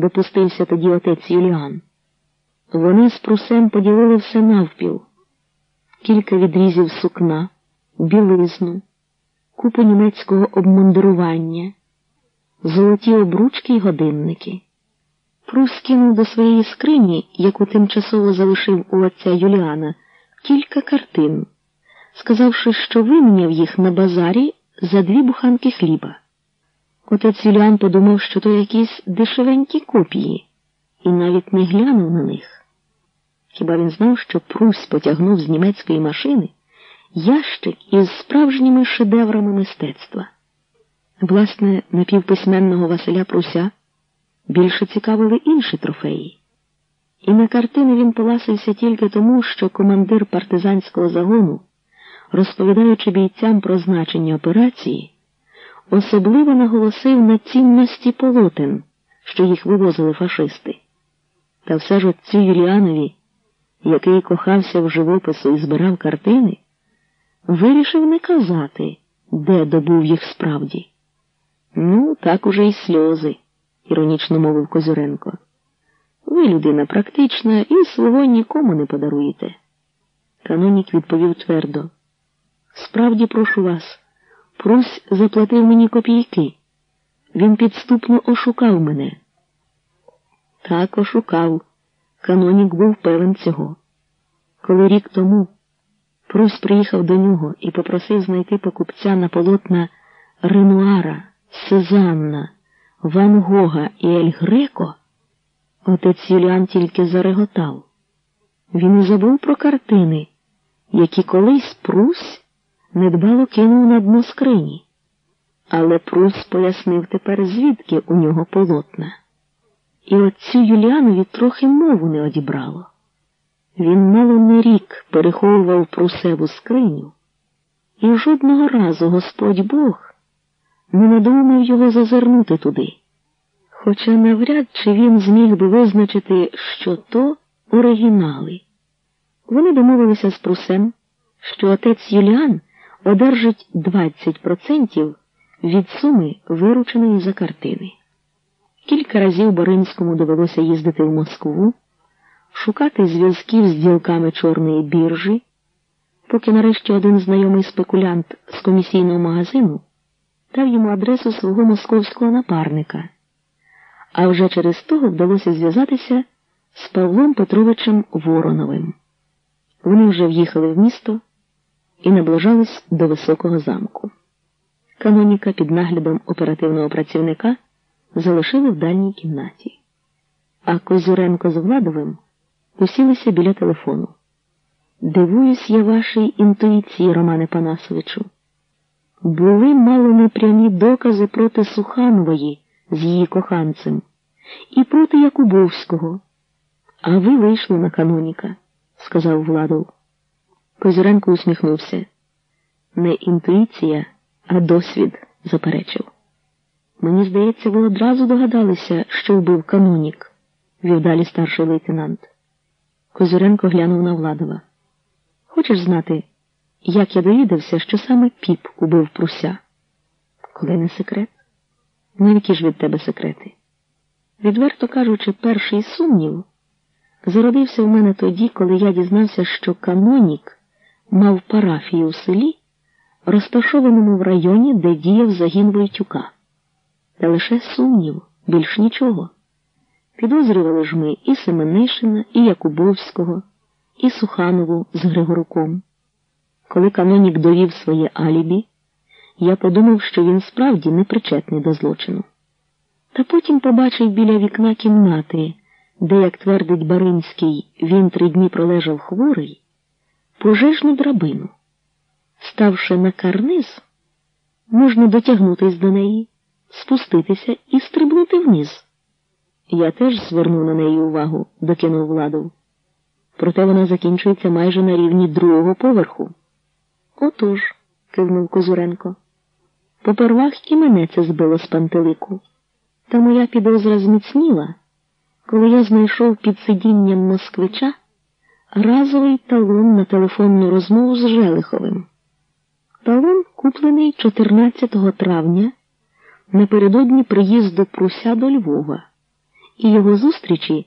допустився тоді отець Юліан. Вони з прусем поділили все навпіл, кілька відрізів сукна, білизну, купу німецького обмундирування, золоті обручки й годинники. Прус кинув до своєї скрині, яку тимчасово залишив у отця Юліана, кілька картин, сказавши, що виміняв їх на базарі за дві буханки хліба. Отець Юліан подумав, що то якісь дешевенькі копії, і навіть не глянув на них. Хіба він знав, що Прусь потягнув з німецької машини ящик із справжніми шедеврами мистецтва? Власне, напівписьменного Василя Пруся більше цікавили інші трофеї. І на картини він поласився тільки тому, що командир партизанського загону, розповідаючи бійцям про значення операції, особливо наголосив на цінності полотен, що їх вивозили фашисти. Та все ж отцю Юліанові, який кохався в живопису і збирав картини, вирішив не казати, де добув їх справді. Ну, так уже й сльози, іронічно мовив Козюренко. Ви людина практична і свого нікому не подаруєте. Канонік відповів твердо. Справді прошу вас, Прусь заплатив мені копійки. Він підступно ошукав мене. Так ошукав. Канонік був певен цього. Коли рік тому Прусь приїхав до нього і попросив знайти покупця на полотна Ренуара, Сезанна, Ван Гога і Ель Греко, отець Юліан тільки зареготав. Він і забув про картини, які колись Прусь недбало кинув на дно скрині. Але Прус пояснив тепер, звідки у нього полотна. І отцю Юліанові трохи мову не одібрало. Він мало не рік переховував прусеву скриню, і жодного разу Господь Бог не надумав його зазирнути туди. Хоча навряд чи він зміг би визначити, що то оригінали. Вони домовилися з прусем, що отець Юліан одержить 20% від суми, вирученої за картини. Кілька разів Боринському довелося їздити в Москву, шукати зв'язків з ділками чорної біржі, поки нарешті один знайомий спекулянт з комісійного магазину дав йому адресу свого московського напарника, а вже через того вдалося зв'язатися з Павлом Петровичем Вороновим. Вони вже в'їхали в місто і наближались до високого замку. Каноніка під наглядом оперативного працівника залишили в дальній кімнаті, а Козюренко з Владовим усілися біля телефону. Дивуюсь я вашій інтуїції, Романе Панасовичу. Були мало непрямі докази проти Суханової з її коханцем і проти Якубовського. А ви вийшли на каноніка, сказав Владов. Козюренко усміхнувся. Не інтуїція, а досвід, заперечив. Мені здається, ви одразу догадалися, що вбив канонік, вів далі старший лейтенант. Козюренко глянув на Владова. Хочеш знати, як я довідався, що саме піп убив пруся? Коли не секрет? Ну, які ж від тебе секрети? Відверто кажучи, перший сумнів зародився в мене тоді, коли я дізнався, що канонік мав парафію у селі, розташованому в районі, де діяв загін Войтюка. Та лише сумнів, більш нічого. Підозрювали ж ми і Семенишина, і Якубовського, і Суханову з Григоруком. Коли канонік довів своє алібі, я подумав, що він справді не причетний до злочину. Та потім побачив біля вікна кімнати, де, як твердить Баринський, він три дні пролежав хворий пожежну драбину. Ставши на карниз, можна дотягнутись до неї, спуститися і стрибнути вниз. Я теж звернув на неї увагу, докинув владу. Проте вона закінчується майже на рівні другого поверху. Отож, кивнув Козуренко. Попервах і мене це збило з пантелику. Та моя підозра зміцніла, коли я знайшов під сидінням москвича разовий талон на телефонну розмову з Желиховим. Талон куплений 14 травня напередодні приїзду Пруся до Львова і його зустрічі